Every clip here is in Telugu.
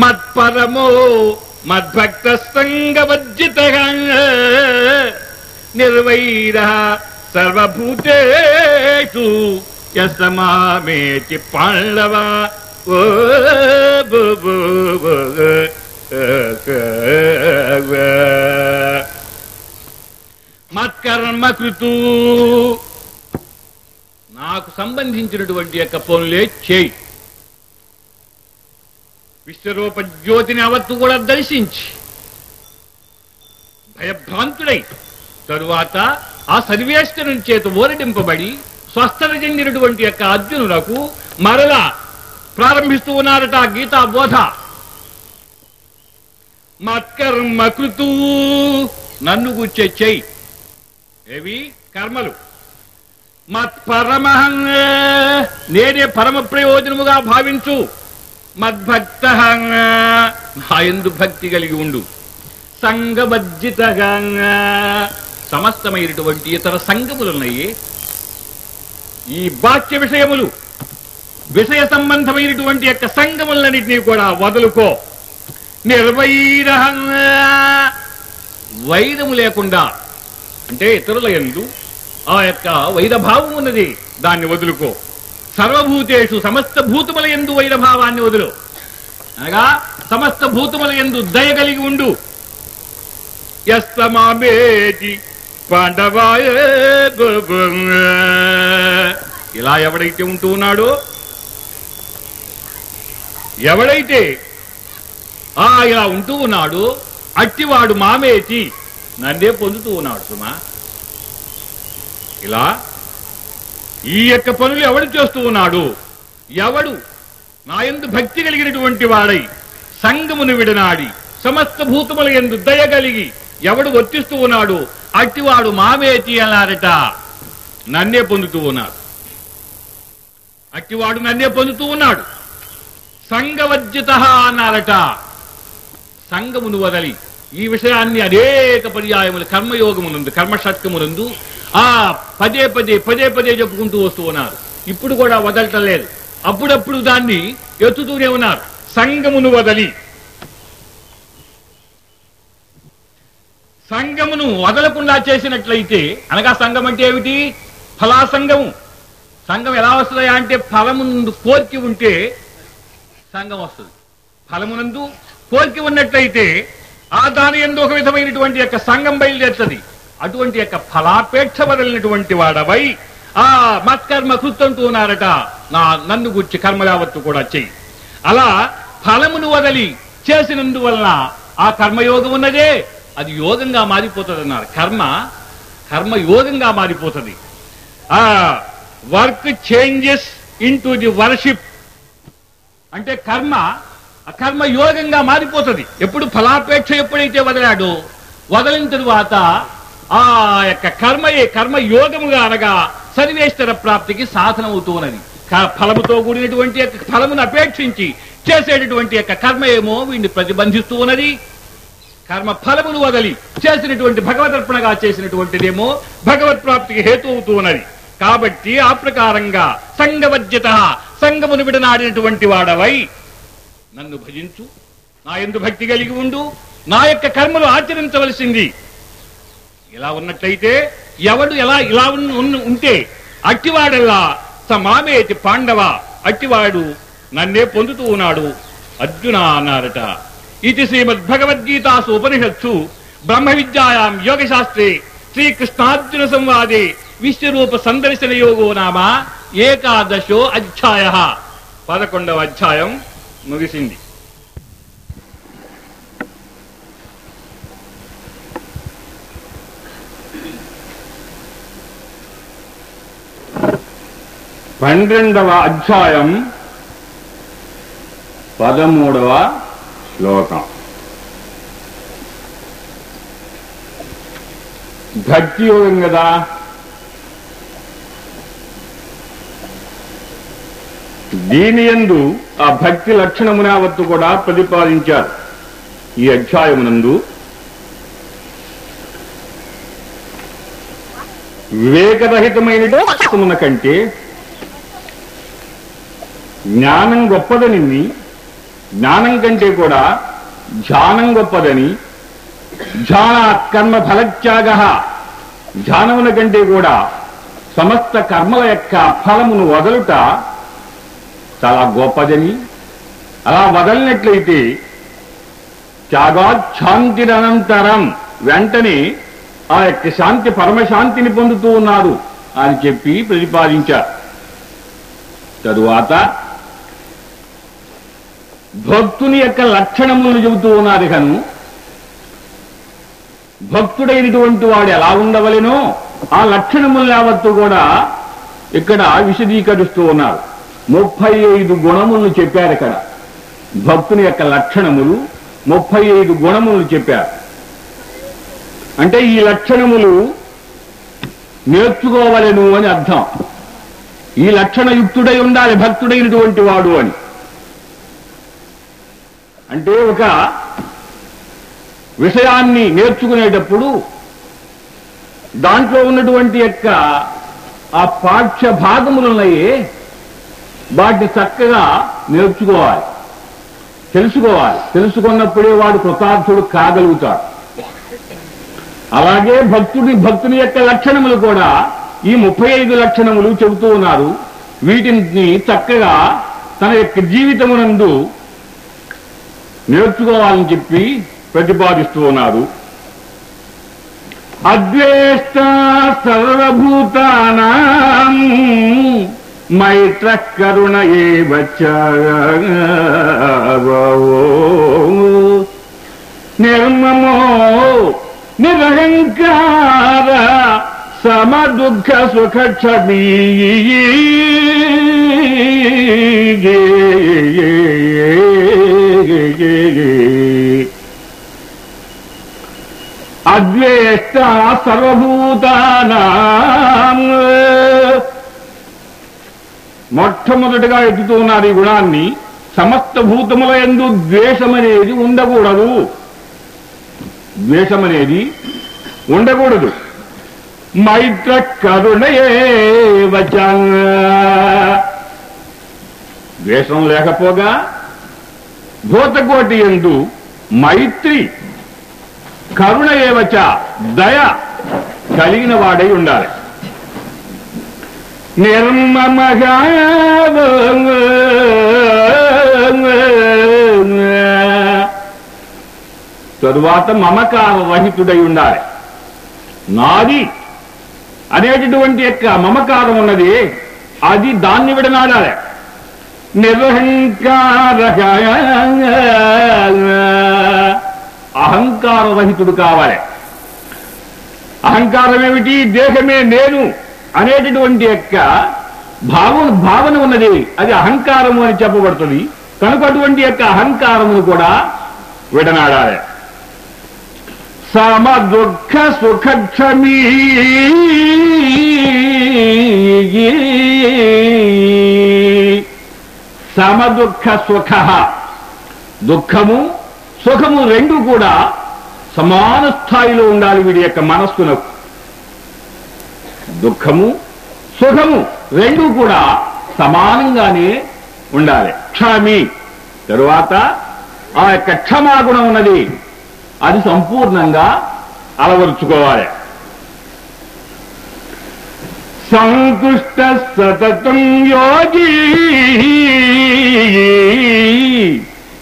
మత్పరమో మద్భక్త సంగవర్జిత నిర్వైర సర్వభూతేషు యసమామేతి పాండవ. ఓ బు నాకు సంబంధించినటువంటి యొక్క పనులే చేయి. విశ్వరూప జ్యోతిని అవత్తు కూడా దర్శించి భయభ్రాంతుడై తరువాత ఆ సర్వేశ్వరుని చేత ఓరడింపబడి స్వస్థత చెందినటువంటి యొక్క అర్జునులకు మరలా ప్రారంభిస్తూ ఉన్నారట గీతా బోధ. మత్కర్మ కృతు నన్ను గుచ్చే చెయ్యి. ఏవి? కర్మలు. మత్పరమహం నేనే పరమ ప్రయోజనముగా భావించు. మద్భక్త. నాయందు భక్తి కలిగి ఉండు. సంగబజ్జితగా సమస్తమైనటువంటి ఇతర సంగములున్నాయి ఈ బాహ్య విషయములు విషయ సంబంధమైనటువంటి యొక్క సంగములన్నింటినీ కూడా వదులుకో. నిర్వైరహం. వైరము లేకుండా అంటే ఇతరుల ఎందు ఆ యొక్క వైరభావం ఉన్నది దాన్ని వదులుకో. సర్వభూతేషు సమస్త భూతముల ఎందు వైరభావాన్ని వదులు. అనగా సమస్త భూతముల ఎందు దయ కలిగి ఉండు. యస్తమామేటి పాండవాయ ఇలా ఎవడైతే ఉంటూ ఉన్నాడో ఎవడైతే ఆ ఇలా ఉంటూ ఉన్నాడు అట్టివాడు మామేటి నన్నే పొందుతూ ఉన్నాడు సుమా. ఇలా ఈ యొక్క పనులు ఎవడు చేస్తూ ఉన్నాడు? ఎవడు? నా యందు భక్తి కలిగినటువంటి వాడై సంగమును విడనాడి సమస్త భూతముల ఎందు దయ కలిగి ఎవడు వర్తిస్తూ ఉన్నాడు? అట్టివాడు మామేతి అన్నారట. నన్నే పొందుతూ ఉన్నాడు. అట్టివాడు నన్నే పొందుతూ ఉన్నాడు. సంగవర్జిత అన్నారట. సంగమును వదలి ఈ విషయాన్ని అనేక పర్యాయములు కర్మయోగమునందు కర్మషట్కమునందు ఆ పదే పదే పదే పదే చెప్పుకుంటూ వస్తూ ఉన్నారు. ఇప్పుడు కూడా వదలటం లేదు అప్పుడప్పుడు దాన్ని ఎత్తుతూనే ఉన్నారు. సంగమును వదలి. సంగమును వదలకుండా చేసినట్లయితే అనగా సంఘం అంటే ఏమిటి? ఫలాసంగము. సంఘం ఎలా వస్తుందా అంటే ఫలమునందు కోరిక ఉంటే సంఘం వస్తుంది. ఫలమునందు కోరిక ఉన్నట్లయితే ఆ దాని ఎందు ఒక విధమైనటువంటి యొక్క సంఘం బయలుదేరుతుంది. అటువంటి యొక్క ఫలాపేక్ష వదలినటువంటి వాడవై. ఆ మత్కర్మ కృత్తంటూ ఉన్నారట. నా నన్ను గుర్చి కర్మ యావత్తు కూడా చెయ్యి. అలా ఫలమును వదలి చేసినందువలన ఆ కర్మయోగం ఉన్నదే. అది యోగంగా మారిపోతుంది అన్నారు కర్మ కర్మ యోగంగా మారిపోతుంది. ఆ work changes into the worship. అంటే కర్మ కర్మ యోగంగా మారిపోతుంది. ఎప్పుడు ఫలాపేక్ష ఎప్పుడైతే వదిలాడో వదిలిన తరువాత ఆ యొక్క కర్మయే కర్మ యోగముగా అనగా సన్నివేశ్వర ప్రాప్తికి సాధనం క- ఫలముతో కూడినటువంటి యొక్క ఫలమును అపేక్షించి చేసేటటువంటి యొక్క కర్మ ఏమో వీడిని ప్రతిబంధిస్తూ ఉన్నది కర్మ ఫలమును వదలి చేసినటువంటి భగవదర్పణగా చేసినటువంటిదేమో భగవత్ ప్రాప్తికి హేతు అవుతూ ఉన్నది కాబట్టి ఆ ప్రకారంగా సంగవర్జిత సంగమును విడనాడినటువంటి వాడవై నన్ను భజించు నా ఎందు భక్తి కలిగి ఉండు నా యొక్క కర్మలు ఆచరించవలసింది. ఇలా ఉన్నట్లయితే ఎవడు ఎలా ఇలా ఉంటే అట్టివాడల్లా సమామేతి పాండవ అట్టివాడు నన్నే పొందుతూ ఉన్నాడు. అర్జున అన్నారట. ఇది శ్రీమద్ భగవద్గీతాసు ఉపనిషత్సు బ్రహ్మ విద్యాయాం యోగశాస్త్రే శ్రీకృష్ణార్జున సంవాదే విశ్వరూప సందర్శన యోగో నామ ఏకాదశో అధ్యాయ. పదకొండవ అధ్యాయం ముగిసింది. పన్నెండవ అధ్యాయం పదమూడవ శ్లోకం. భక్తి యోగం కదా? దీని యందు ఆ భక్తి లక్షణమునావత్తు కూడా ప్రతిపాదించారు. ఈ అధ్యాయమునందు వివేకరహితమైన కంటే జ్ఞానం గొప్పదని జ్ఞానం కంటే కూడా ధ్యానం గొప్పదని ధ్యాన కర్మ ఫలత్యాగ. ధ్యానముల కంటే కూడా సమస్త కర్మల యొక్క ఫలమును వదలుట చాలా గొప్పదని. అలా వదలినట్లయితే త్యాగాశాంతిరనంతరం వెంటనే ఆ యొక్క శాంతి పరమశాంతిని పొందుతూ ఉన్నారు అని చెప్పి ప్రతిపాదించారు. తరువాత భక్తుని యొక్క లక్షణములను చెబుతూ ఉన్నారు కను. భక్తుడైనటువంటి వాడు ఎలా ఉండవలెనో ఆ లక్షణములు యావత్తు కూడా ఇక్కడ విశదీకరిస్తూ ఉన్నారు. ముప్పై ఐదు గుణములను చెప్పారు ఇక్కడ. భక్తుని యొక్క లక్షణములు ముప్పై ఐదు గుణములు చెప్పారు. అంటే ఈ లక్షణములు నేర్చుకోవలెను అని అర్థం. ఈ లక్షణయుక్తుడై ఉండాలి భక్తుడైనటువంటి వాడు అని. అంటే ఒక విషయాన్ని నేర్చుకునేటప్పుడు దాంట్లో ఉన్నటువంటి యొక్క ఆ పాఠ్య భాగములున్నాయే వాటిని చక్కగా నేర్చుకోవాలి. తెలుసుకోవాలి. తెలుసుకున్నప్పుడే వాడు కృతార్థుడు కాగలుగుతాడు. అలాగే భక్తుడి భక్తుని యొక్క లక్షణములు కూడా ఈ ముప్పై ఐదు లక్షణములు చెబుతూ ఉన్నారు. వీటిని చక్కగా తన యొక్క జీవితమునందు నేర్చుకోవాలని చెప్పి ప్రతిపాదిస్తూ ఉన్నారు అద్వేష్ట సర్వభూతానాం మైత్ర కరుణ ఏవచ్చ నిర్మమో నిరహంకార సమదుఃఖ సుఖ క్షమీ అద్వేష్ట సర్వభూతానాం. మొట్టమొదటిగా ఎత్తుతూ ఉన్నారు ఈ గుణాన్ని సమస్త భూతముల ఎందు ద్వేషమనేది ఉండకూడదు. ద్వేషమనేది ఉండకూడదు. మైత్ర కరుణయే ద్వేషం లేకపోగా భూతకోటి ఎందు మైత్రి కరుణ ఏవచ దయ కలిగిన వాడై ఉండాలి. నిర్మమగా తరువాత మమకార రహితుడై ఉండాలి. నాది అనేటటువంటి యొక్క మమకారం ఉన్నది అది దాన్ని విడనాడాలి. నిర్వహంకార అహంకార రహితుడు కావాలి. అహంకారం ఏమిటి దేహమే నేను అనేటటువంటి యొక్క భావం భావన ఉన్నది. అది అహంకారము అని చెప్పబడుతుంది. కనుక అటువంటి యొక్క అహంకారమును కూడా విడనాడాలి. సమ దుఃఖ సుఖ సమదుఃఖ సుఖ. దుఃఖము సుఖము రెండు కూడా సమాన స్థాయిలో ఉండాలి వీడి యొక్క మనస్సునకు. దుఃఖము సుఖము రెండు కూడా సమానంగానే ఉండాలి. క్షమి తరువాత ఆ యొక్క క్షమాగుణం ఉన్నది అది సంపూర్ణంగా అలవరుచుకోవాలి. సంతుష్ట సతతం యోగి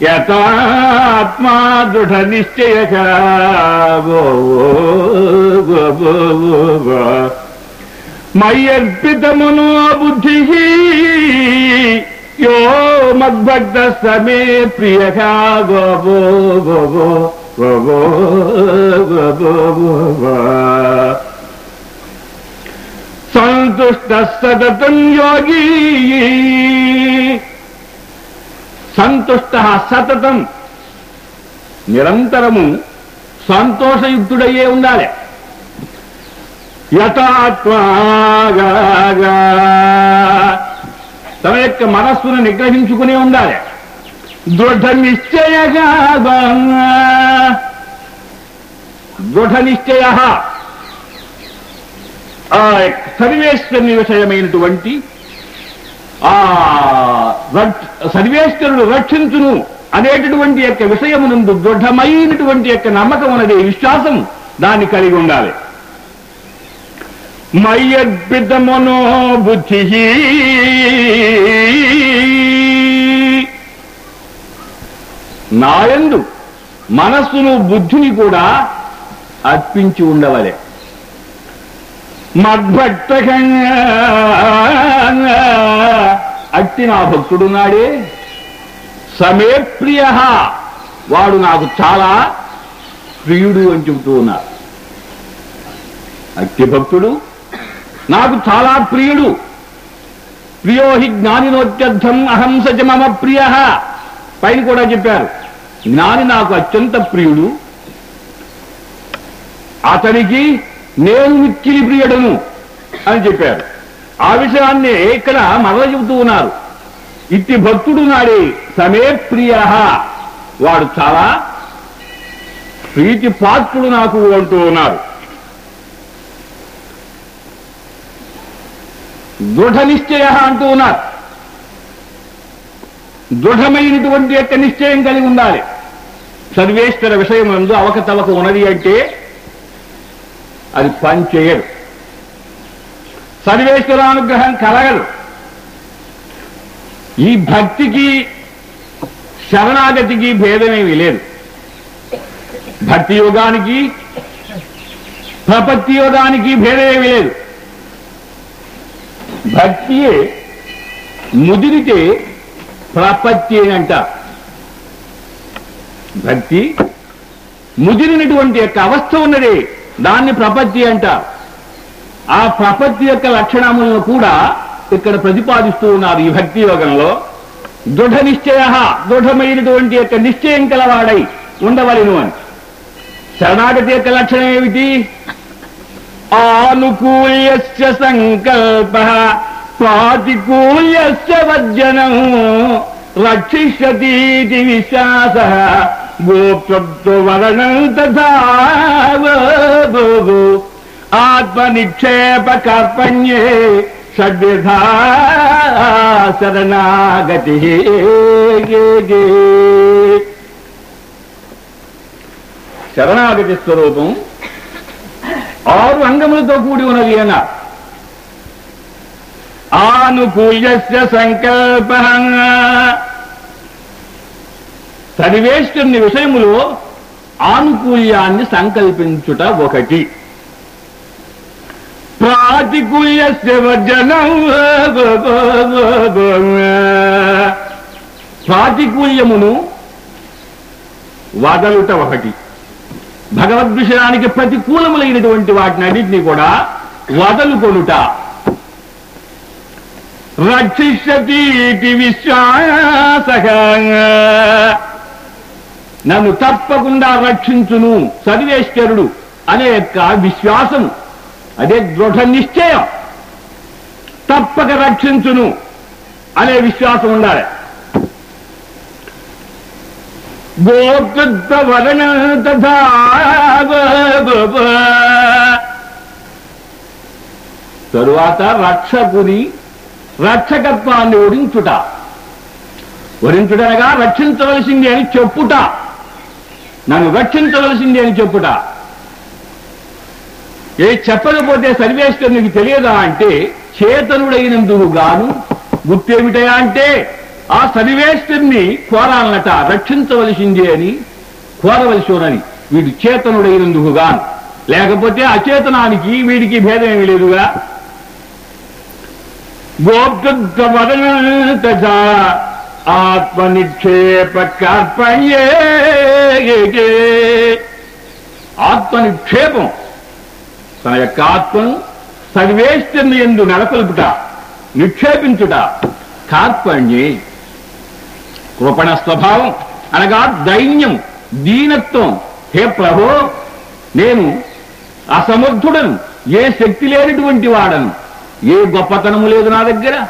యథాత్మా దృఢ నిశ్చయ మయ్యర్పితమును బుద్ధి యో మద్భక్త సమే ప్రియ గోబో గోబో గోబో గోబో సంతుష్ట సతతం యోగి. సంతుష్ట సతతం. నిరంతరము సంతోషయుక్తుడయ్యే ఉండాలి. యథాత్వాగా తన యొక్క మనస్సును నిగ్రహించుకునే ఉండాలి. దృఢ నిశ్చయగా దృఢ నిశ్చయ ఆ సర్వేశ్వరుని విషయమైనటువంటి ఆ రక్ష- సర్వేశ్వరుడు రక్షించును అనేటటువంటి యొక్క విషయమునందు దృఢమైనటువంటి యొక్క నమ్మకం అనేది విశ్వాసం దాన్ని కలిగి ఉండాలి. మయ్యర్పిత మనోబుద్ధి నాయందు మనస్సును బుద్ధిని కూడా అర్పించి ఉండవలే. మద్భక్తకంగా అట్టి నా భక్తుడు నాడే సమే ప్రియ వాడు నాకు చాలా ప్రియుడు అని చెబుతూ ఉన్నారు. అట్టి భక్తుడు నాకు చాలా ప్రియుడు. ప్రియో హి జ్ఞానినోత్యర్థం అహం సజ మమ ప్రియ పైన కూడా చెప్పారు. జ్ఞాని నాకు అత్యంత ప్రియుడు. అతనికి నేను మిక్కిలి ప్రియుడను అని చెప్పారు. ఆ విషయాన్ని ఇక్కడ మరల చెబుతూ ఉన్నారు. ఇట్టి భక్తుడు నాడే సమే ప్రియ వాడు చాలా ప్రీతి పాత్రుడు నాకు అంటూ ఉన్నారు. దృఢ నిశ్చయ అంటూ ఉన్నారు. దృఢమైనటువంటి యొక్క నిశ్చయం కలిగి ఉండాలి. సర్వేశ్వర విషయం నందు అవకతవక ఉన్నది అంటే అది పని చేయదు. సర్వేశ్వరానుగ్రహం కలగదు. ఈ భక్తికి శరణాగతికి భేదమేమీ లేదు. భక్తి యోగానికి ప్రపత్తి యోగానికి భేదమేమీ లేదు. భక్తియే ముదిరితే ప్రపత్తి అని అంటారు భక్తి ముదిరినటువంటి యొక్క అవస్థ ఉన్నది. దాన్ని ప్రపత్తి అంటారు ఆ ప్రపత్తి యొక్క లక్షణములను కూడా ఇక్కడ ప్రతిపాదిస్తూ ఉన్నారు ఈ భక్తి యోగంలో. దృఢ నిశ్చయ దృఢమైనటువంటి యొక్క నిశ్చయం కలవాడై ఉండవలను అని. శరణాగతి యొక్క లక్షణం ఏమిటి? ఆనుకూల్య సంకల్ప ప్రాతికూల్యస్య వర్జనం రక్షిష్యతీతి విశ్వాస. గోప్తవరణం తథా ఆత్మనిక్షేప కర్పణ్యే షడ్విధా శరణాగతి శరణాగతి స్వరూపం ఆరు అంగములతో కూడి ఉన్నది అన్న ఆనుకూల్యస్య సంకల్ప సర్వేశ్వరుని విషయములో ఆనుకూల్యాన్ని సంకల్పించుట ఒకటి. ప్రాతికూల్యస్య వర్జనం ప్రాతికూల్యమును వదలుట ఒకటి. భగవద్ విషయానికి ప్రతికూలములైనటువంటి వాటిని అన్నింటినీ కూడా వదలుకొనుట. రక్షిష్యతీతి విశ్వాస నన్ను తప్పకుండా రక్షించును సర్వేశ్వరుడు అనే యొక్క విశ్వాసం అదే దృఢ నిశ్చయం. తప్పక రక్షించును అనే విశ్వాసం ఉండాలి. గోకృత్వరణ తరువాత రక్షకుని రక్షకత్వాన్ని ఒడించుట వరించుడనగా రక్షించవలసింది అని చెప్పుట. నన్ను రక్షించవలసింది అని చెప్పుట. ఏ చెప్పకపోతే సర్వేశ్వరునికి తెలియదా అంటే చేతనుడైనందుకు గాను గుర్తేమిటయా అంటే ఆ సర్వేశ్వరుని కోరాలనట రక్షించవలసింది అని కోరవలసినని వీడు చేతనుడైనందుకు గాను. లేకపోతే అచేతనానికి వీడికి భేదమేమి లేదుగా. గోప్తవరణ ఆత్మ నిక్షేప ఆత్మ నిక్షేపం తన యొక్క ఆత్మను సర్వేశ్వరుని ఎందు నెలకొల్పుట నిక్షేపించుట కార్పణ్యే. కృపణ స్వభావం అనగా దైన్యం దీనత్వం. హే ప్రభో నేను అసమర్థుడను ఏ శక్తి లేనటువంటి వాడను. ఏ గొప్పతనము లేదు నా దగ్గర.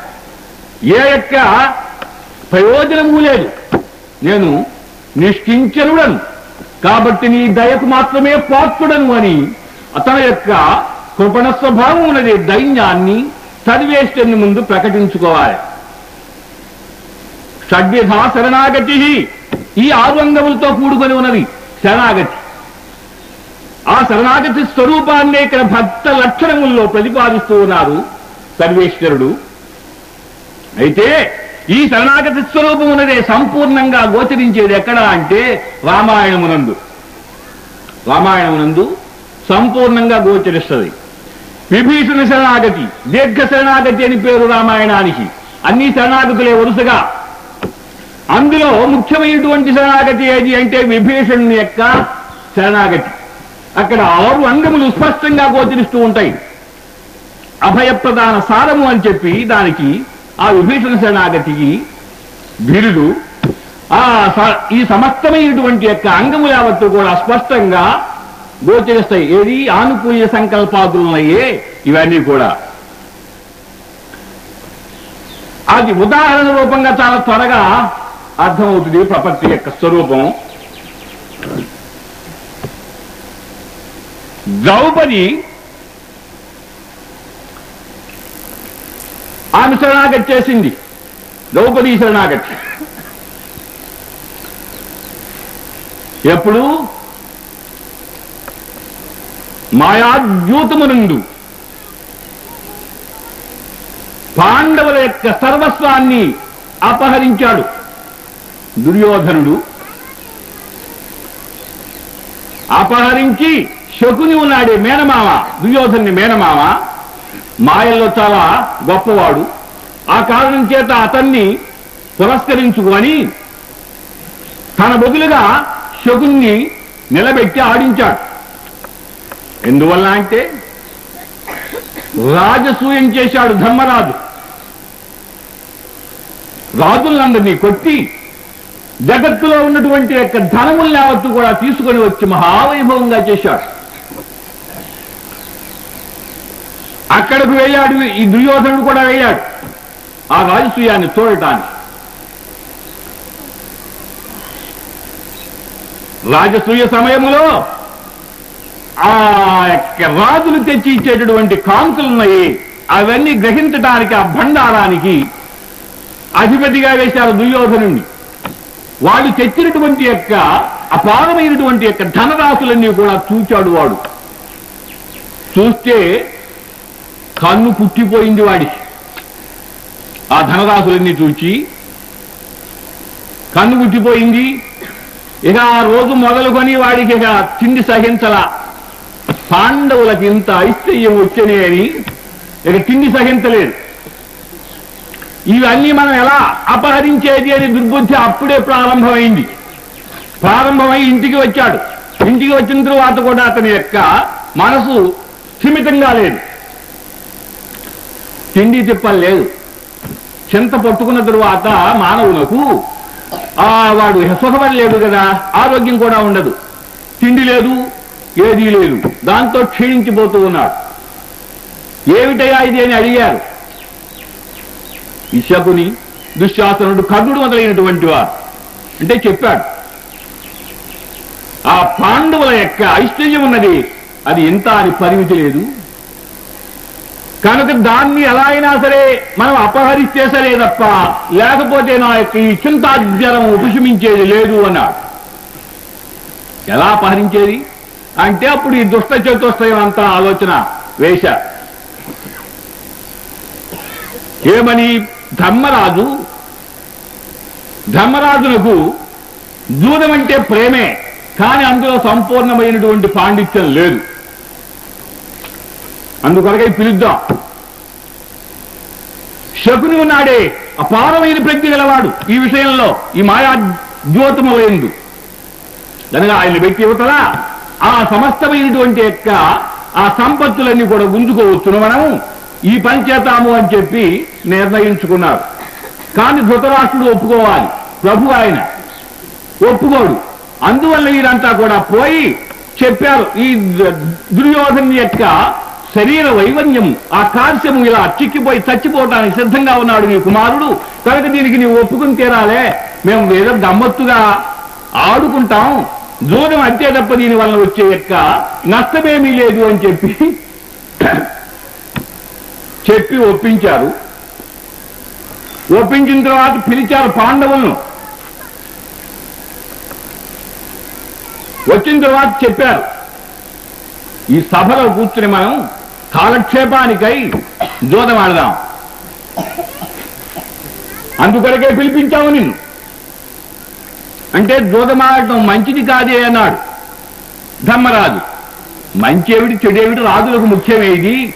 ఏ యొక్క ప్రయోజనము లేదు. నేను నిష్కించనుడను. కాబట్టి నీ దయకు మాత్రమే పాత్రుడను అని అతని యొక్క కృపణ స్వభావం ఉన్నది. దైన్యాన్ని సర్వేశ్వరుని ముందు ప్రకటించుకోవాలి. షడ్విధా శరణాగతి. ఈ ఆరు అంగములతో కూడుకొని ఉన్నది శరణాగతి. ఆ శరణాగతి స్వరూపాన్ని ఇక్కడ భక్త లక్షణముల్లో ప్రతిపాదిస్తూ ఉన్నారు సర్వేశ్వరుడు. అయితే ఈ శరణాగతి స్వరూపమునదే సంపూర్ణంగా గోచరించేది ఎక్కడ అంటే రామాయణమునందు. రామాయణమునందు సంపూర్ణంగా గోచరిస్తుంది. విభీషణ శరణాగతి దీర్ఘ శరణాగతి అని పేరు రామాయణానికి. అన్ని శరణాగతులే వరుసగా. అందులో ముఖ్యమైనటువంటి శరణాగతి ఏది అంటే విభీషణుని యొక్క శరణాగతి. అక్కడ ఆరు అంగములు స్పష్టంగా గోచరిస్తూ ఉంటాయి. అభయప్రదాన సారము అని చెప్పి దానికి ఆ విభీషణ శరణాగతికి బిరుదు ఆ ఈ సమస్తమైనటువంటి యొక్క అంగము యావత్తు కూడా స్పష్టంగా గోచరిస్తాయి. ఏది? ఆనుకూల్య సంకల్పాదులయ్యే ఇవన్నీ కూడా. అది ఉదాహరణ రూపంగా చాలా త్వరగా అర్థమవుతుంది ప్రపంచ యొక్క స్వరూపం. ద్రౌపది ఆమె శరణాగతి చేసింది. ద్రౌపది శరణాగతి. ఎప్పుడు? మాయాద్యూతమునందు. పాండవుల యొక్క సర్వస్వాన్ని అపహరించాడు. దుర్యోధనుడు అపహరించి శకుని ఉన్నాడే మేనమామ దుర్యోధన్ని మేనమామ. మాయల్లో చాలా గొప్పవాడు. ఆ కారణం చేత అతన్ని పురస్కరించుకొని తన బదులుగా శకుణ్ణి నిలబెట్టి ఆడించాడు. ఎందువల్ల అంటే రాజసూయం చేశాడు ధర్మరాజు. రాజులందరినీ కొట్టి జగత్తులో ఉన్నటువంటి యొక్క ధనములు యావత్తు కూడా తీసుకొని వచ్చి మహావైభవంగా చేశాడు. అక్కడకు వెళ్ళాడు ఈ దుర్యోధనుడు కూడా వెళ్ళాడు ఆ రాజసూయాన్ని చూడటానికి రాజసూయ సమయంలో ఆ యొక్క రాజులు తెచ్చి ఇచ్చేటటువంటి కాంతులున్నాయి అవన్నీ గ్రహించడానికి ఆ భండారానికి అధిపతిగా వేశారు దుర్యోధనుణ్ణి. వాళ్ళు తెచ్చినటువంటి యొక్క అపారమైనటువంటి యొక్క ధనరాశులన్నీ కూడా చూచాడు వాడు. చూస్తే కన్ను పుట్టిపోయింది వాడికి ఆ ధనదాసులన్నీ చూచి కన్ను పుట్టిపోయింది. ఇక ఆ రోజు మొదలుకొని వాడికి ఇక తిండి సహించలా. పాండవులకి ఇంత ఐశ్వర్యం వచ్చనే అని ఇక తిండి సహించలేదు. ఇవన్నీ మనం ఎలా అపహరించేది అని దుర్బుద్ధి అప్పుడే ప్రారంభమైంది. ప్రారంభమై ఇంటికి వచ్చాడు. ఇంటికి వచ్చిన తరువాత కూడా అతని యొక్క మనసు స్థిమితంగా లేదు. తిండి తిప్పలు లేదు. చింత పట్టుకున్న తరువాత మానవులకు ఆ వాడు సుఖపడలేడు కదా ఆరోగ్యం కూడా ఉండదు. తిండి లేదు ఏదీ లేదు. దాంతో క్షీణించిపోతూ ఉన్నాడు. ఏమిటయా ఇది? అని అడిగారు. ఈ దుశ్శాసనుడు కర్ణుడు మొదలైనటువంటి వారు. అంటే చెప్పాడు ఆ పాండవుల యొక్క ఐశ్వర్యం ఉన్నది. అది ఎంత అని పరిమితి లేదు. కనుక దాన్ని ఎలా అయినా సరే మనం అపహరిస్తే సరే తప్ప లేకపోతే నా యొక్క ఈ చింతాజ్వరం ఉపశమించేది లేదు అన్నాడు. ఎలా అపహరించేది? అంటే అప్పుడు ఈ దుష్ట చతుష్టయం అంతా ఆలోచన వేశ ఏమని? ధర్మరాజు ధర్మరాజునకు దూదమంటే ప్రేమే కానీ అందులో సంపూర్ణమైనటువంటి పాండిత్యం లేదు. అందుకొరకై పిలుద్దాం. శకుని ఉన్నాడే అపారమైన ప్రజ్ఞ గలవాడు ఈ విషయంలో ఈ మాయా ద్యోతములందు కనుక ఆయన వ్యక్తి యువతలా ఆ సమస్తమైనటువంటి యొక్క ఆ సంపత్తులన్నీ కూడా గుంజుకోవచ్చును మనము. ఈ పని చేతాము అని చెప్పి నిర్ణయించుకున్నారు. కానీ ధృతరాష్ట్రుడు ఒప్పుకోవాలి. ప్రభు ఆయన ఒప్పుకోడు. అందువల్ల వీరంతా కూడా పోయి చెప్పారు. ఈ దుర్యోధన్ యొక్క శరీర వైవన్యం ఆ కాల్స్యము ఇలా చిక్కిపోయి చచ్చిపోవటానికి సిద్ధంగా ఉన్నాడు నీ కుమారుడు. కనుక దీనికి నీవు ఒప్పుకుని తీరాలే. మేము వేరే గమ్మత్తుగా ఆడుకుంటాం. దూరం అంతే తప్ప దీని వలన వచ్చే యొక్క నష్టమేమీ లేదు అని చెప్పి చెప్పి ఒప్పించారు. ఒప్పించిన తర్వాత పిలిచారు పాండవులను. వచ్చిన తర్వాత చెప్పారు. ఈ సభలో కూర్చుని మనం కాలక్షేపానికై జోదమాడదాం అందుకొరకే పిలిపించావు నిన్ను. అంటే జోదమాడటం మంచిది కాదే అన్నాడు. ధర్మరాజు. మంచేవిడి చెడేవిడి రాజులకు ముఖ్యమేది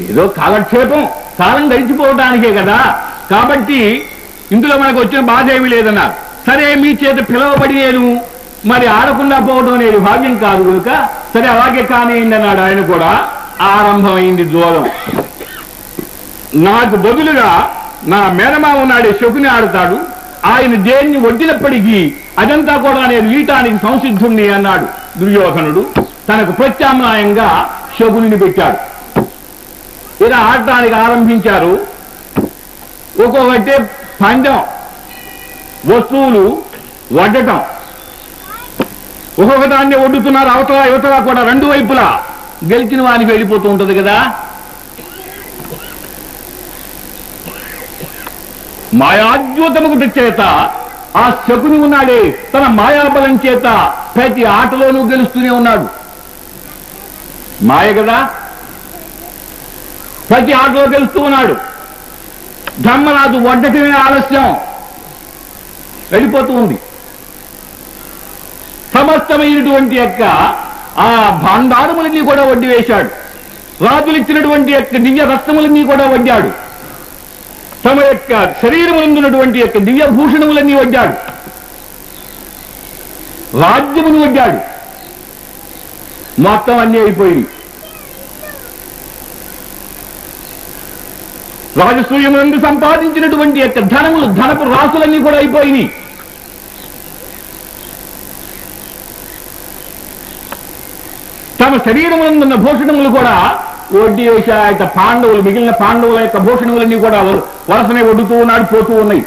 ఏదో? కాలక్షేపం కాలం గడిచిపోవడానికే కదా. కాబట్టి ఇందులో మనకు వచ్చిన బాధ ఏమీ లేదన్నారు. సరే మీ చేత పిలవబడి నేను మరి ఆడకుండా పోవడం అనేది భాగ్యం కాదు కనుక సరే అలాగే కానివ్వండి అన్నాడు ఆయన కూడా. ఆరంభమైంది జోలం నాకు బదులుగా నా మేనమా ఉన్నాడే శకుని ఆడతాడు. ఆయన దేన్ని వడ్డినప్పటికీ అదంతా కూడా నేను ఈటానికి సంసిద్ధుణ్ణి అన్నాడు దుర్యోధనుడు. తనకు ప్రత్యామ్నాయంగా శకుని పెట్టాడు. ఇలా ఆడటానికి ఆరంభించారు. ఒక్కొక్కటే పందెం వస్తువులు వడ్డటం. ఒక్కొక్క దాన్ని వడ్డుతున్నారు అవతల యువతల కూడా రెండు వైపులా. గెలిచిన వానికి వెళ్ళిపోతూ ఉంటుంది కదా. మాయాద్యూతముకు చేత ఆ శకుని ఉన్నాడే తన మాయాబలం చేత ప్రతి ఆటలోనూ గెలుస్తూనే ఉన్నాడు. మాయ కదా? ప్రతి ఆటలో గెలుస్తూ ఉన్నాడు. ధర్మరాజు వడ్డటమే ఆలస్యం వెళ్ళిపోతూ ఉంది. సమస్తమైనటువంటి యొక్క ఆ భాండారములన్నీ కూడా వడ్డీ వేశాడు. రాజులు ఇచ్చినటువంటి యొక్క దివ్య రత్నములన్నీ కూడా వడ్డాడు. తమ యొక్క శరీరములందున్నటువంటి యొక్క దివ్య భూషణములన్నీ వడ్డాడు. రాజ్యమును వడ్డాడు. మొత్తం అన్నీ అయిపోయింది రాజసూయమునందు సంపాదించినటువంటి యొక్క ధనములు ధనపు రాసులన్నీ కూడా అయిపోయినాయి. తమ శరీరములందున్న భూషణములు కూడా వడ్డీ యొక్క పాండవులు మిగిలిన పాండవుల యొక్క భూషణములన్నీ కూడా వల- వలసనే వడ్డుతూ ఉన్నాడు పోతూ ఉన్నాయి.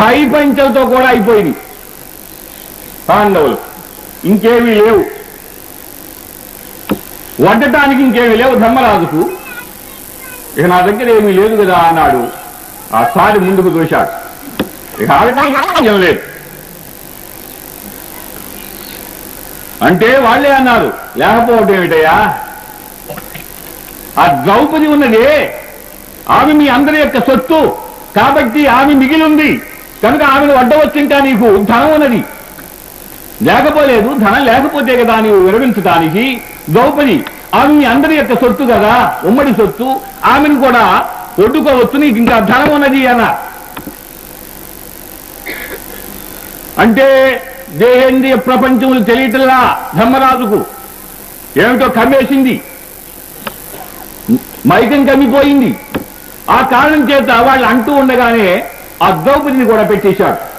పై పంచలతో కూడా అయిపోయింది పాండవులు. ఇంకేమీ లేవు. వడ్డటానికి ఇంకేమీ లేవు ధర్మరాజుకు. ఇక నా దగ్గర ఏమీ లేదు కదా అన్నాడు. ఆ సారి ముందుకు చూశాడు ఇక ఆడటానికి లేదు. అంటే వాళ్ళే అన్నారు. లేకపోవటం ఏమిటయ్యా? ఆ ద్రౌపది ఉన్నదే. ఆమె మీ అందరి యొక్క సొత్తు. కాబట్టి ఆమె మిగిలింది. కనుక ఆమెను వడ్డవచ్చింటా నీకు? ధనం ఉన్నది. లేకపోలేదు ధనం లేకపోతే కదా నీవు విరమించడానికి ద్రౌపది ఆమె మీ అందరి యొక్క సొత్తు కదా ఉమ్మడి సొత్తు. ఆమెను కూడా ఒడ్డుకోవచ్చు నీకు ఇంకా ధనం ఉన్నది అన్న అంటే దేహేంద్రియ ప్రపంచములు తెలియటల్లా ధర్మరాజుకు ఏమిటో కమ్మేసింది. మైకం కమ్మిపోయింది. ఆ కారణం చేత వాళ్ళు అంటూ ఉండగానే ఆ ద్రౌపదిని కూడా పెట్టేశాడు.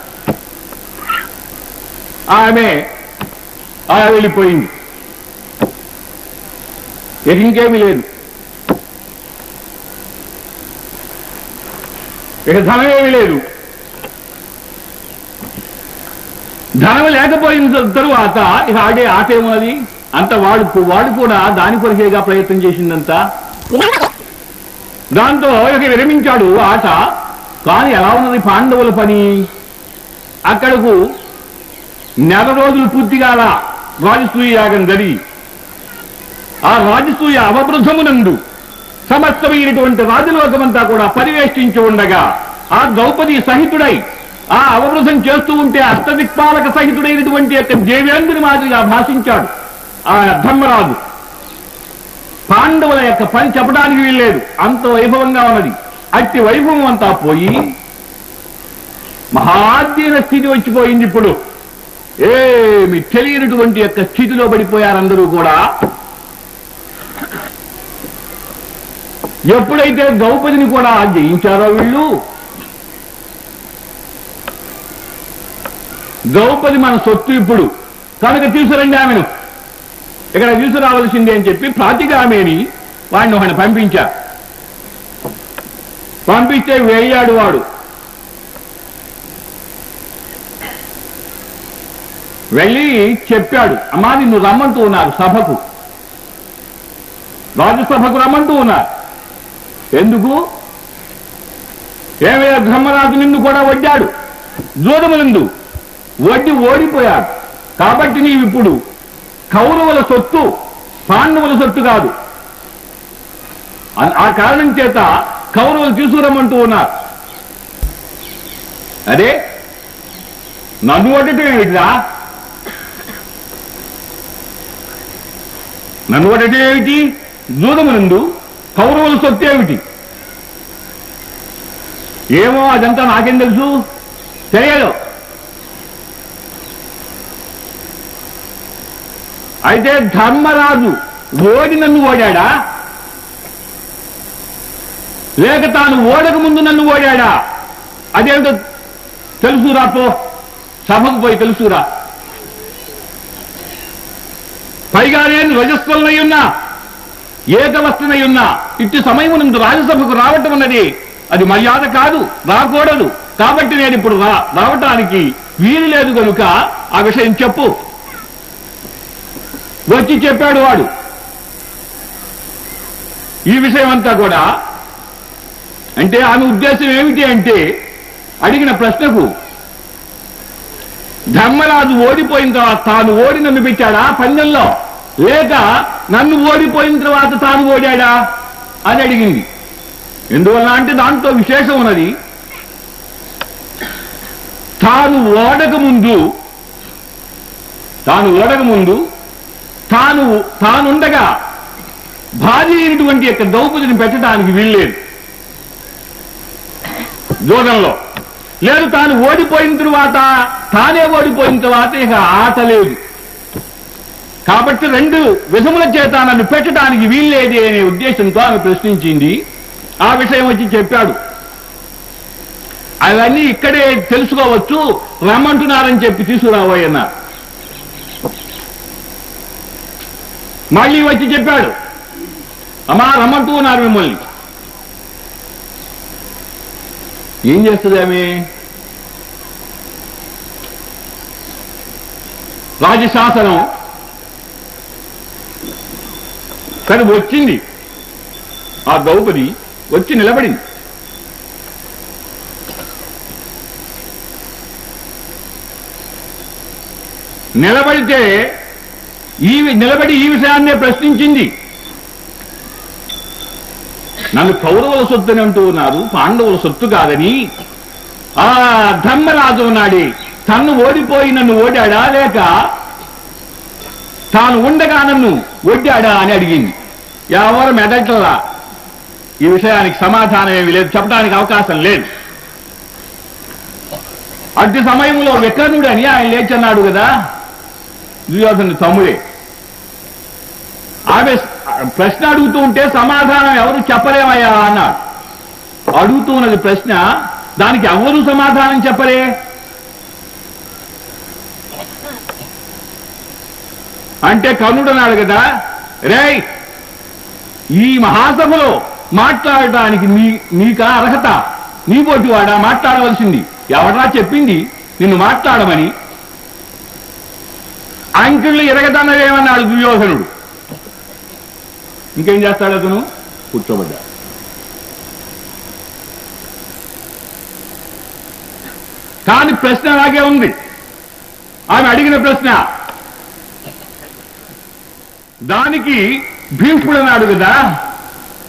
ఆమె అలా వెళ్ళిపోయింది. ఇంకేమీ లేదు. ఇక ధనమేమీ లేదు. ధనం లేకపోయిన తరువాత ఇక ఆడే ఆట ఏమున్నది అంత వాడు వాడు కూడా దాని కొరకేగా ప్రయత్నం చేసిందంతా. దాంతో ఇక విరమించాడు ఆట కానీ ఎలా ఉన్నది పాండవుల పని? అక్కడకు నెల రోజులు పూర్తిగాల రాజసూయ యాగం జరిగి ఆ రాజసూయ అవబృధమునందు సమస్తమైనటువంటి రాజలోకమంతా కూడా పరివేష్టించి ఉండగా ఆ ద్రౌపది సహితుడై ఆ అవమృతం చేస్తూ ఉంటే అష్టదిక్పాలక సహితుడైనటువంటి యొక్క దేవేంద్రుని మాదిరిగా భాషించాడు. ఆ ధర్మరాజు. పాండవుల యొక్క పని చెప్పడానికి వీల్లేదు. అంత వైభవంగా ఉన్నది. అట్టి వైభవం అంతా పోయి మహాధీన స్థితి వచ్చిపోయింది ఇప్పుడు. ఏమి తెలియనటువంటి యొక్క స్థితిలో పడిపోయారందరూ కూడా. ఎప్పుడైతే ద్రౌపదిని కూడా జయించారో వీళ్ళు? ద్రౌపది మన సొత్తు ఇప్పుడు. కనుక తీసుకురండి ఆమెను. ఇక్కడ తీసుకురావలసింది అని చెప్పి ప్రాతిగామేని వాడిని ఆయన పంపించా. పంపిస్తే వేయాడు వాడు. వెళ్ళి చెప్పాడు అమ్మా నిన్ను రమ్మంటూ ఉన్నారు సభకు. రాజసభకు రమ్మంటూ ఉన్నారు. ఎందుకు? ఏమయ్యా బ్రహ్మరాజు నిన్ను కూడా వడ్డాడు. జూదములందు. వడ్డి ఓడిపోయాడు కాబట్టి నీవిప్పుడు కౌరవుల సొత్తు పాండవుల సొత్తు కాదు. ఆ- కారణం చేత కౌరవులు తీసుకురమ్మంటూ ఉన్నారు. అదే నన్ను ఓడటం ఏమిటిరా? నన్ను ఓడటం ఏమిటి? దూరమునందు కౌరవుల సొత్తు ఏమిటి? ఏమో అదంతా నాకేం తెలుసు? తెలియదు. అయితే ధర్మరాజు ఓడి నన్ను ఓడాడా? లేక తాను ఓడక ముందు నన్ను ఓడాడా? అదేమిటో తెలుసురా పో. సభకు పోయి తెలుసురా. పైగా నేను రజస్వలనై ఉన్నా ఏకవస్తునై ఉన్నా ఇట్టి సమయం నుండి రాజ్యసభకు రావటం ఉన్నది అది మర్యాద కాదు రాకూడదు. కాబట్టి నేను ఇప్పుడు రా రావటానికి వీలు లేదు కనుక ఆ విషయం చెప్పు. వచ్చి చెప్పాడు వాడు. ఈ విషయం అంతా కూడా అంటే ఆమె ఉద్దేశం ఏమిటి అంటే అడిగిన ప్రశ్నకు ధర్మరాజు ఓడిపోయిన తర్వాత తాను ఓడి నన్ను పెట్టాడా పందెంలో? లేక నన్ను ఓడిపోయిన తర్వాత తాను ఓడాడా? అని అడిగింది. ఎందువల్ల అంటే దాంట్లో విశేషం ఉన్నది తాను ఓడక ముందు తాను ఓడక ముందు తాను తానుండగా భార్య అయినటువంటి యొక్క ద్రౌపదిని పెట్టడానికి వీల్లేదు. జోదంలో లేదు తాను ఓడిపోయిన తరువాత తానే ఓడిపోయిన తర్వాత ఇక ఆట లేదు. కాబట్టి రెండు విధముల చేత నన్ను పెట్టడానికి వీల్లేదే అనే ఉద్దేశంతో ఆమె ప్రశ్నించింది. ఆ విషయం వచ్చి చెప్పాడు. అవన్నీ ఇక్కడే తెలుసుకోవచ్చు రమ్మంటున్నారని చెప్పి తీసుకురాబోయన్నారు మళ్ళీ వచ్చి చెప్పాడు. అమ్మా రమ్మంటూ ఉన్నారు మిమ్మల్ని. ఏం చేస్తుంది ఆమె? రాజశాసనం. కానీ వచ్చింది. ఆ ద్రౌపది వచ్చి నిలబడింది. నిలబడితే ఈ నిలబడి ఈ విషయాన్నే ప్రశ్నించింది. నన్ను కౌరవుల సొత్తుని అంటూ ఉన్నారు పాండవుల సొత్తు కాదని. ఆ ధర్మరాజు ఉన్నాడి తన్ను ఓడిపోయి నన్ను ఓడాడా లేక తాను ఉండగా నన్ను ఒడ్డాడా అని అడిగింది. ఎవరు మెదట్లా ఈ విషయానికి సమాధానం ఏమి లేదు చెప్పడానికి అవకాశం లేదు. అట్టి సమయంలో వికర్ణుడు అని ఆయన లేచన్నాడు కదా. దుర్యోధను తమ్ముడే. ఆమె ప్రశ్న అడుగుతూ ఉంటే సమాధానం ఎవరు చెప్పలేమయ్యా అన్నాడు. అడుగుతూ ఉన్నది ప్రశ్న దానికి ఎవరు సమాధానం చెప్పలే? అంటే కర్ణుడు అన్నాడు కదా రేయ్ ఈ మహాసభలో మాట్లాడటానికి నీ నీకా అర్హత? నీ పోటీవాడా మాట్లాడవలసింది. ఎవడరా చెప్పింది? నిన్ను మాట్లాడమని. అంకుళ్ళు ఎరగదన్నదేమన్నాడు దుర్యోధనుడు. ఇంకేం చేస్తాడు అతను? కూర్చోబడ్డా. కానీ ప్రశ్న అలాగే ఉంది. ఆమె అడిగిన ప్రశ్న. దానికి భీష్ముడు అన్నాడు కదా?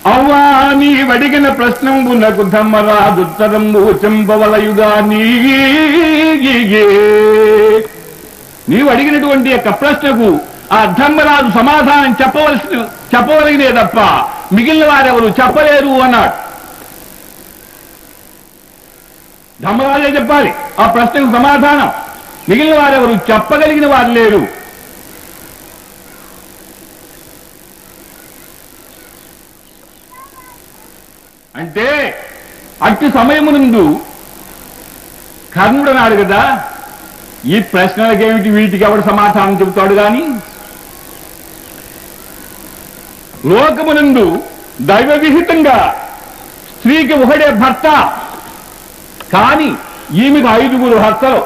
అవ్వా నీ అడిగిన ప్రశ్నంబునకు ధమ్మరాదుత్తరంబు చెంపవలయుగా నీ నీవు అడిగినటువంటి యొక్క ప్రశ్నకు ఆ ధర్మరాజు సమాధానం చెప్పవలసిన చెప్పవలగినే తప్ప మిగిలిన వారెవరు చెప్పలేరు అన్నాడు. ధర్మరాజే చెప్పాలి. ఆ ప్రశ్నకు సమాధానం. మిగిలిన వారెవరు చెప్పగలిగిన వారు లేరు. అంటే అట్టి సమయమునందు కర్ణుడు అన్నాడు కదా? ఈ ప్రశ్నలకేమిటి వీటికి ఎవడు సమాధానం చెబుతాడు గాని? లోకమునందు దైవ విహితంగా స్త్రీకి ఒకడే భర్త కాని ఈమెకు ఐదుగురు భర్తలు.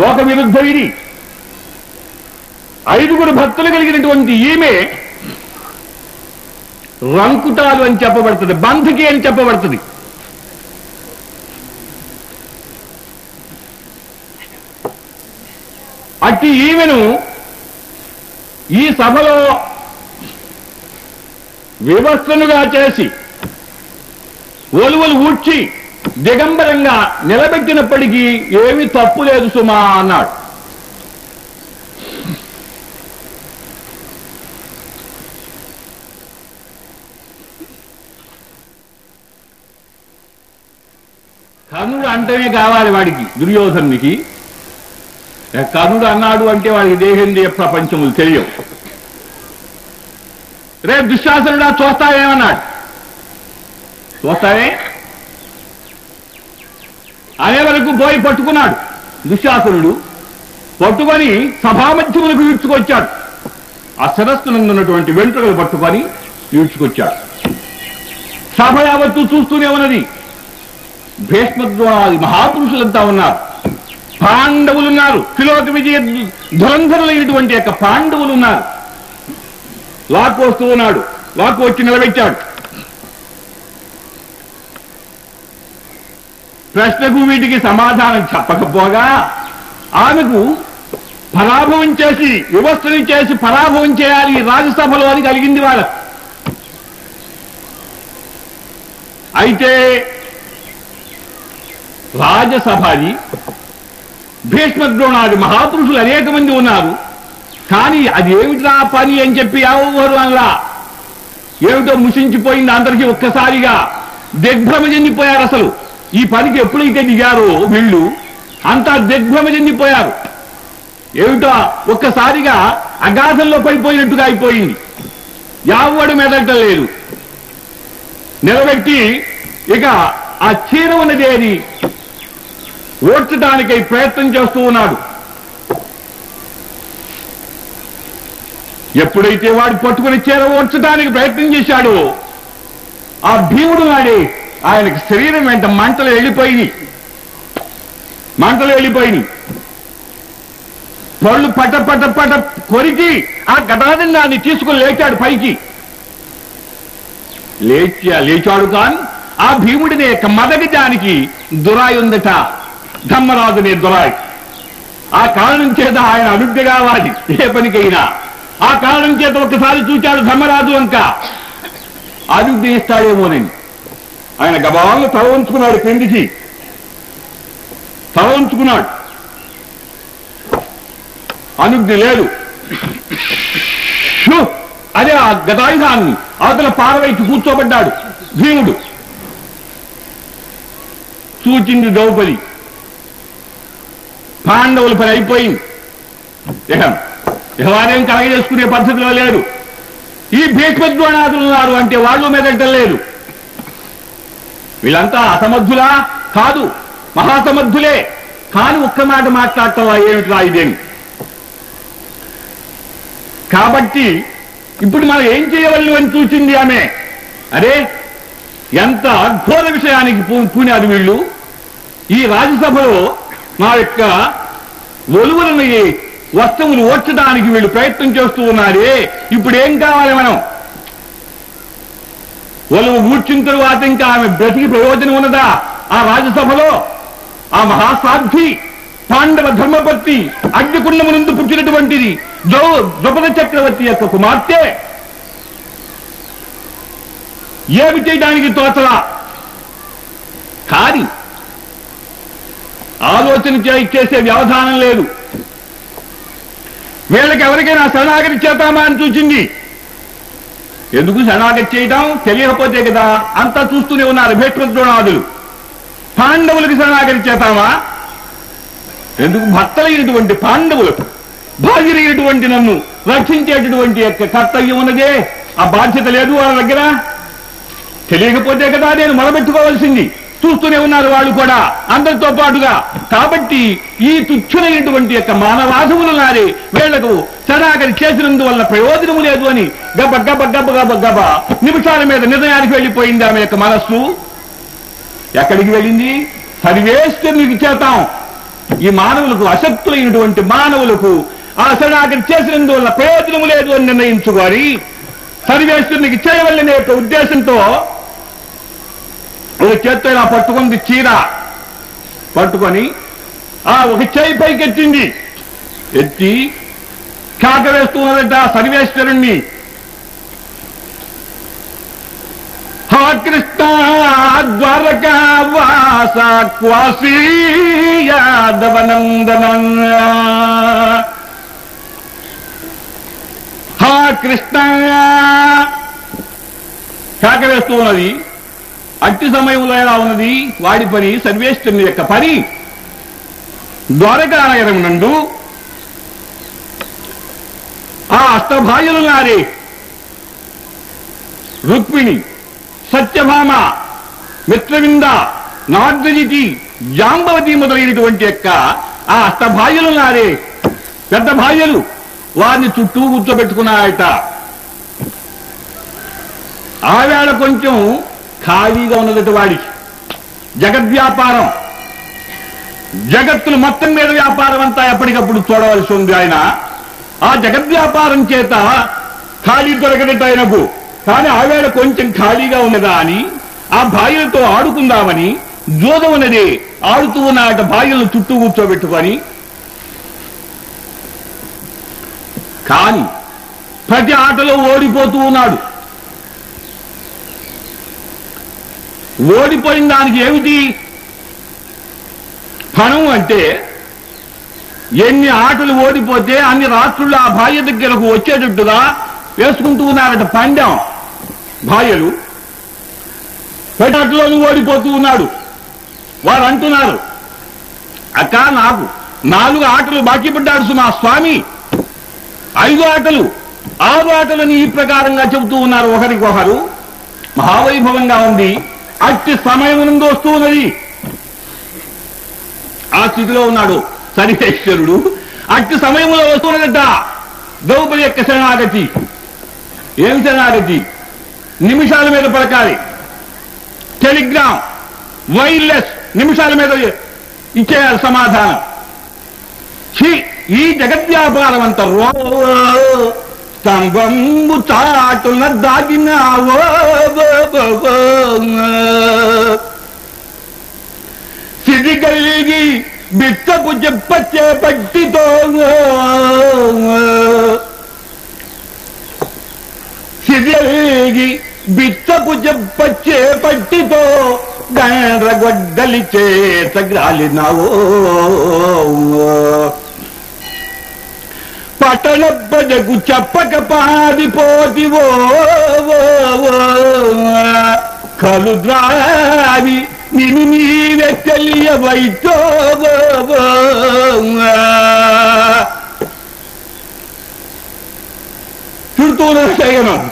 లోక విరుద్ధ ఇది ఐదుగురు భక్తులు కలిగినటువంటి ఈమె రంకుటాలు అని చెప్పబడుతుంది బంధకి అని చెప్పబడుతుంది. అట్టి ఈమెను ఈ సభలో వివస్త్రనుగా చేసి ఒలువలు ఊడ్చి దిగంబరంగా నిలబెట్టినప్పటికీ ఏమీ తప్పు లేదు సుమా అన్నాడు. కర్ణుడు అంటేనే కావాలి వాడికి దుర్యోధనునికి. కర్ణుడు అన్నాడు అంటే వాడికి దేహేంద్రియ ప్రపంచములు తెలియవు. రేపు దుశ్శాసనుడా చూస్తావేమన్నాడు చూస్తావే? అనే వరకు పోయి పట్టుకున్నాడు. దుశ్శాసనుడు పట్టుకొని సభామధ్యములకు ఈడ్చుకొచ్చాడు. ఆ శిరస్సునందున్నటువంటి వెంట్రుకలు పట్టుకొని ఈడ్చుకొచ్చాడు. సభ యావత్తు చూస్తూనే ఉన్నది. భీష్మద్రోణాది మహాపురుషులంతా ఉన్నారు. పాండవులు ఉన్నారు త్రిలోక విజయ ధురంధరులైనటువంటి యొక్క పాండవులు ఉన్నారు లాక్కు వస్తూ ఉన్నాడు లాక్ వచ్చి నిలబెట్టాడు. ప్రశ్నకు వీటికి సమాధానం చెప్పకపోగా ఆమెకు పరాభవం చేసి వ్యవస్థని చేసి పరాభవం చేయాలి రాజ్యసభలో అని కలిగింది వాళ్ళ అయితే రాజసభ భీష్మద్రోణాది మహాపురుషులు అనేక మంది ఉన్నారు. కానీ అది ఏమిట్రా పని అని చెప్పి ఎవరు అనలా? ఏమిటో ముసించిపోయింది అందరికీ ఒక్కసారిగా. దిగ్భ్రమ చెందిపోయారు అసలు. ఈ పనికి ఎప్పుడైతే దిగారో వీళ్ళు అంతా దిగ్భ్రమ చెందిపోయారు ఏమిటో ఒక్కసారిగా అగాధంలో పడిపోయినట్టుగా అయిపోయింది. యావడు మెదట్టలేదు నిలబెట్టి ఇక ఆ చీర ఉన్నదేది ఓడ్చడానికై ప్రయత్నం చేస్తూ ఉన్నాడు. ఎప్పుడైతే వాడు పట్టుకుని చీర ఓడ్చడానికి ప్రయత్నం చేశాడో ఆ భీముడు నాడే ఆయనకి శరీరం వెంట మంటలు వెళ్ళిపోయినాయి. మంటలు వెళ్ళిపోయినాయి. పళ్ళు పట పట పట కొరికి ఆ గదాదండాన్ని తీసుకుని లేచాడు పైకి. లేచా లేచాడు కాని ఆ భీముడిని యొక్క మదగజానికి దురాయి ఉందట దొరాయి. ఆ కారణం చేత ఆయన అనుజ్ఞ కావాలి ఏ పనికైనా. ఆ కారణం చేత ఒకసారి చూచాడు ధర్మరాజు అంక. అనుజ్ఞ ఇస్తాడేమోనని ఆయన గబాలను తల ఉంచుకున్నాడు క్రిందికి. తల ఉంచుకున్నాడు అనుజ్ఞ లేదు అదే ఆ గదాయుధాన్ని. అవతల పారవైకి కూర్చోబడ్డాడు. భీముడు. చూచింది ద్రౌపది. పాండవుల పని అయిపోయింది ఇక ఎవరేం కలగజేసుకునే పద్ధతిలో లేరు. ఈ భీష్మద్రోణాదులు ఉన్నారు అంటే వాళ్ళు మెదటం లేదు. వీళ్ళంతా అసమర్థులా? కాదు మహాసమర్థులే. కాని ఒక్క మాట మాట్లాడటం ఏమిట్రా ఇదేమి కాబట్టి ఇప్పుడు మనం ఏం చేయవలను అని చూసింది ఆమె? అరే ఎంత ఘోర విషయానికి పూనారు వీళ్ళు. ఈ రాజ్యసభలో నా యొక్క ఒలువలని వస్తువులు ఓర్చడానికి వీళ్ళు ప్రయత్నం చేస్తూ ఉన్నారే. ఇప్పుడు ఏం కావాలి మనం? ఒలువు కూర్చున్న తరువాత ఇంకా ఆమె బ్రతికి ప్రయోజనం ఉన్నదా? ఆ రాజ్యసభలో ఆ మహాసాధ్వి పాండవ ధర్మపత్ని అగ్నికుండము నుండి పుట్టినటువంటిది ద్రౌ ద్రౌపద చక్రవర్తి యొక్క కుమార్తె. ఏమి చేయడానికి తోచలా? కానీ ఆలోచన చే- చేసే వ్యవధానం లేదు. వీళ్ళకి ఎవరికైనా శరణాగతి చేద్దామా అని చూసింది ఎందుకు శరణాగతి చేయడం తెలియకపోతే కదా అంతా చూస్తూనే ఉన్నారు భేట్రోద్రోణాదులు పాండవులకు శరణాగతి చేద్దామా? ఎందుకు భర్తలైనటువంటి పాండవులకు భార్యలైనటువంటి నన్ను రక్షించేటటువంటి యొక్క కర్తవ్యం ఉన్నదే? ఆ బాధ్యత లేదు వాళ్ళ దగ్గర. తెలియకపోతే కదా నేను మొదలుపెట్టుకోవాల్సింది చూస్తూనే ఉన్నారు వాళ్ళు కూడా. అందరితో పాటుగా. కాబట్టి ఈ తుచ్చులైనటువంటి యొక్క మానవాధములు నారే వీళ్ళకు శరణాగతి చేసినందువల్ల ప్రయోజనము లేదు అని గబ గబ గబ గబ గబ నిమిషాల మీద నిర్ణయానికి వెళ్ళిపోయింది ఆమె యొక్క మనస్సు. ఎక్కడికి వెళ్ళింది? సర్వేశ్వరునికి చేతాం ఈ మానవులకు అశక్తులైనటువంటి మానవులకు ఆ శరణాగతి చేసినందువల్ల ప్రయోజనము లేదు అని నిర్ణయించుకోవాలి. సర్వేశ్వరునికి చేయవల్లనే యొక్క ఉద్దేశంతో ఒక చేత్తో ఇలా పట్టుకుంది చీర. పట్టుకొని ఆ ఒక చేయి పైకెత్తింది. ఎత్తి కాక వేస్తున్నదట సర్వేశ్వరుణ్ణి. హా కృష్ణ ద్వారకా క్వాసీ యాదవనందనం హా కృష్ణ కాక వేస్తూ ఉన్నది అట్టి సమయంలో ఎలా ఉన్నది? వాడి పని సర్వేశ్వరుని యొక్క పని. ద్వారకానగరం నందు ఆ అష్టభాయులు నారే రుక్మిణి సత్యభామ మిత్రవింద నార్దజితి జాంబవతి మొదలైనటువంటి యొక్క ఆ అష్టభాయులు నారే పెద్ద భార్యలు వారిని చుట్టూ కూర్చోబెట్టుకున్నాయట ఆవేళ కొంచెం ఖాళీగా ఉన్నదట వాడికి. జగద్వ్యాపారం జగత్తులు మొత్తం మీద వ్యాపారం అంతా ఎప్పటికప్పుడు చూడవలసి ఉంది ఆయన. ఆ జగద్వ్యాపారం చేత ఖాళీ దొరకనట్టు ఆయనకు. కానీ ఆవేళ కొంచెం ఖాళీగా ఉన్నదా అని ఆ భార్యలతో ఆడుకుందామని జోదం ఉన్నది ఆడుతూ ఉన్నట భార్యలను చుట్టూ కూర్చోబెట్టుకొని. కాని ప్రతి ఆటలో ఓడిపోతూ ఉన్నాడు. ఓడిపోయిన దానికి ఏమిటి? ఫణం అంటే ఎన్ని ఆటలు ఓడిపోతే అన్ని రాష్ట్రులు ఆ భార్య దగ్గరకు వచ్చేటట్టుగా వేసుకుంటూ ఉన్నారట పందెం. భార్యలు ప్రతి ఓడిపోతూ ఉన్నాడు. వారు అంటున్నారు అక్క నాకు నాలుగు ఆటలు బాకీ పడ్డాడు సుమా స్వామి. ఐదు ఆటలు ఆరు ఆటలని ఈ ప్రకారంగా చెబుతూ ఉన్నారు ఒకరికొకరు. మహావైభవంగా ఉంది. అట్టి సమయం నుండి వస్తూ ఉన్నది ఆ స్థితిలో ఉన్నాడు సరిహేశ్వరుడు. అట్టి సమయంలో వస్తున్నదట ద్రౌపది యొక్క శరణాగతి. ఏమి శరణాగతి? నిమిషాల మీద పలకాలి. టెలిగ్రామ్ వైర్లెస్ నిమిషాల మీద ఇచ్చేయాలి సమాధానం. ఈ జగద్వ్యాపారం అంత రో స్తంభంబు చాటున దాగినావో సిరి కలిగి బిత్తపు చెప్పచ్చే పట్టితో సిరిగి బిత్తపు చెప్పచ్చే పట్టితో గొడ్డలి చేత గ్రాలినావో పట్టణ ప్రజకు చెప్పక పాదిపోతివో కలు ద్రావి నిన్ను నీవే తెలియవైతో చుడుతూ శయనం.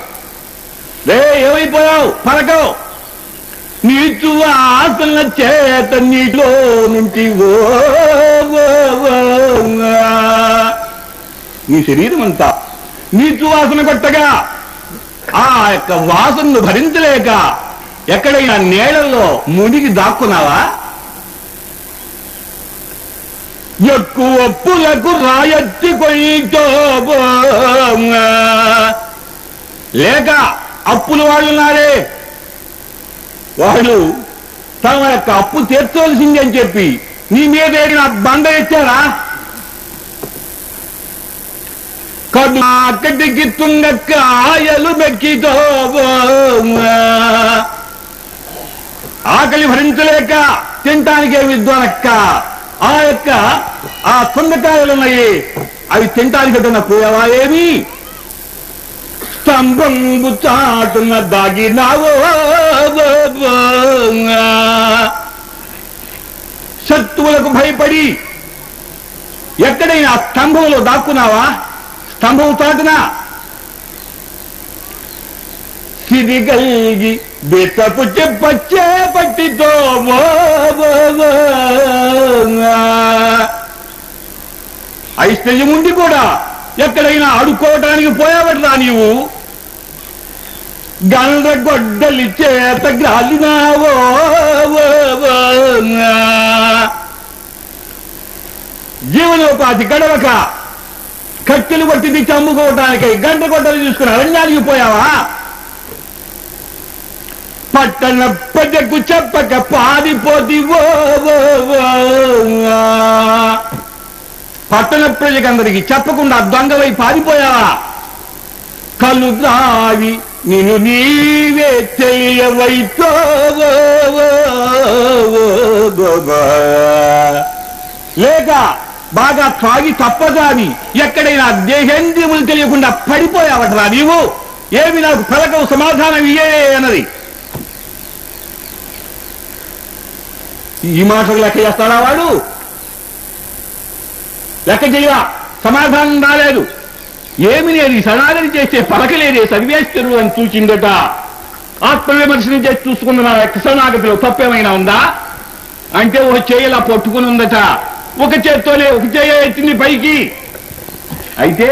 రే ఏమైపోయావు? పలకవు. నీచు ఆసన చేత నీటిలో నుంచి ఓ నీ శరీరం అంతా నీచు వాసన కొట్టగా ఆ యొక్క వాసనను భరించలేక ఎక్కడైనా నేలల్లో మునిగి దాక్కున్నావా? ఎక్కువ పులకు రాయత్తి కొయ్యో లేక అప్పుల వాళ్ళు నాడే వాళ్ళు తమ యొక్క అప్పు తీర్చవలసింది అని చెప్పి నీ మీద ఏడిన బండ ఎచ్చారా కడుకటికి తుంగక్క ఆయలు మెక్కితో ఆకలి భరించలేక తినటానికి ఏమి దొరక్క ఆ యొక్క ఆ తుంగకాయలు ఉన్నాయి. అవి తినటానికి పోయావా ఏమి? స్తంభంబు చాటున దాగినావో శత్రువులకు భయపడి ఎక్కడైనా ఆ స్తంభంలో దాక్కున్నావా? స్తంభం సిరి కలిగి బెత్తపు చెప్పచ్చే పట్టితో ఐశ్వర్యం ఉండి కూడా. ఎక్కడైనా ఆడుకోవటానికి పోయావట్రా నీవు. గండ్ర గొడ్డలి చేత గ్రాలినావో జీవనోపాధి గడవక. కట్టెలు కొట్టి తెచ్చి గంట కొట్టలు చూసుకుని అరణ్యానికి పోయావా? పట్టణ ప్రజకు చెప్పక పారిపోతి పట్టణ ప్రజకందరికి చెప్పకుండా దొంగవై పారిపోయావా? కళ్ళు దావి నిన్ను నీవే తెలియవైతో లేక బాగా త్రాగి తప్పదాని ఎక్కడైనా దేహేంద్రియములు తెలియకుండా పడిపోయావట్రా నీవు? ఏమి నాకు పలకవు సమాధానం ఇయ్యే అన్నది. ఈ మాటకు లెక్క చేస్తాడా వాడు లెక్క చేయవా సమాధానం రాలేదు. ఏమి లేదు ఈ సనాదన చేస్తే పలకలేదే సర్వేశ్వరుడు అని చూచిందట. ఆత్మవిమర్శనం చేసి చూసుకున్న నా యొక్క సనాగతిలో తప్పేమైనా ఉందా? అంటే ఓ చేయలా పట్టుకుని ఉందట. ఒక చేత్తోనే ఒక చేయ ఎత్తింది పైకి. అయితే